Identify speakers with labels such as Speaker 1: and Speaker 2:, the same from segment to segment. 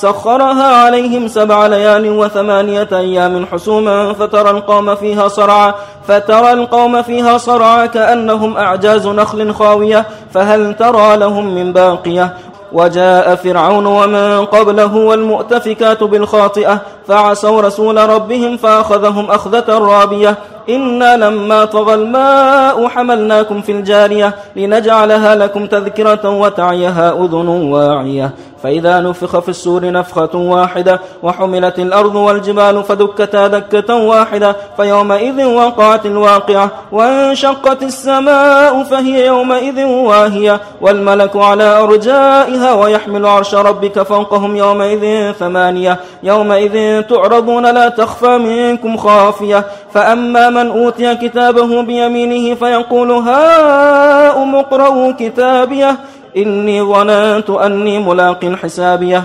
Speaker 1: سخرها عليهم سبع ليال وثمانية أيام حسوما فترى القوم فيها صرعا فترى القوم فيها صرعا كأنهم أعجاز نخل خاوية فهل ترى لهم من باقية؟ وجاء فرعون ومن قبله والمؤتفكات بالخاطئة فعصوا رسول ربهم فأخذهم أخذة رابية إنا لما طغى الماء حملناكم في الجارية لنجعلها لكم تذكرة وتعيها أذن واعية فإذا نفخ في السور نفخة واحدة وحملت الأرض والجبال فدكتا دكة واحدة فيومئذ وقعت الواقعة وانشقت السماء فهي يومئذ واهية والملك على أرجائها ويحمل عرش ربك فوقهم يومئذ ثمانية يومئذ تعرضون لا تخفى منكم خافية فأما أوتي كتابه بيمينه فيقول هاؤم اقرءوا كتابيه إني ظننت أني ملاق حسابيه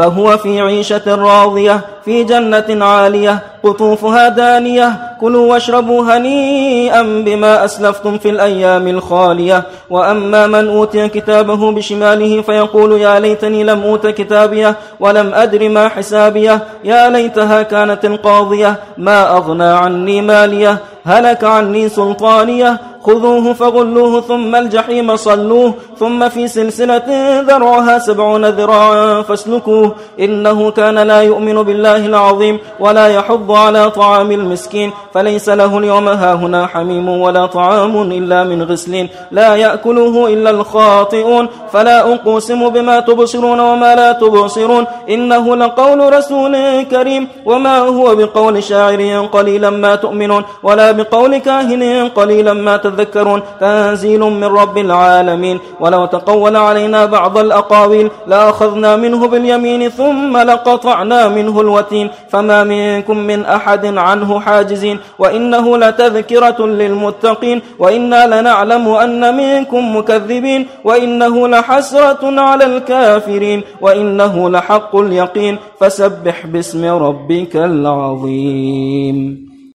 Speaker 1: فهو في عيشة راضية في جنة عالية قطوفها دانية كلوا واشربوا هنيئا بما أسلفتم في الأيام الخالية. وأما من أوتي كتابه بشماله فيقول يا ليتني لم أوت كتابية ولم أدر ما حسابية. يا ليتها كانت القاضية ما أغنى عني مالية. هلك عني سلطانية خذوه فغلوه ثم الجحيم صلوه. ثم في سلسلة ذرعها سبعون ذراعا فاسلكوه إنه كان لا يؤمن بالله العظيم ولا يحض على طعام المسكين فليس له اليوم هاهنا حميم ولا طعام إلا من غسلين لا يأكله إلا الخاطئون فلا أقسم بما تبصرون وما لا تبصرون إنه لقول رسول كريم وما هو بقول شاعر قليلا ما تؤمنون ولا بقول كاهن قليلا ما تذكرون تنزيل من رب العالمين ولو تقول علينا بعض الأقاويل لأخذنا منه باليمين ثم لقطعنا منه الوتين فما منكم من أحد عنه حاجزين وإنه لتذكرة للمتقين وإنا لنعلم أن منكم مكذبين وإنه لحسرة على الكافرين وإنه لحق اليقين فسبح باسم ربك العظيم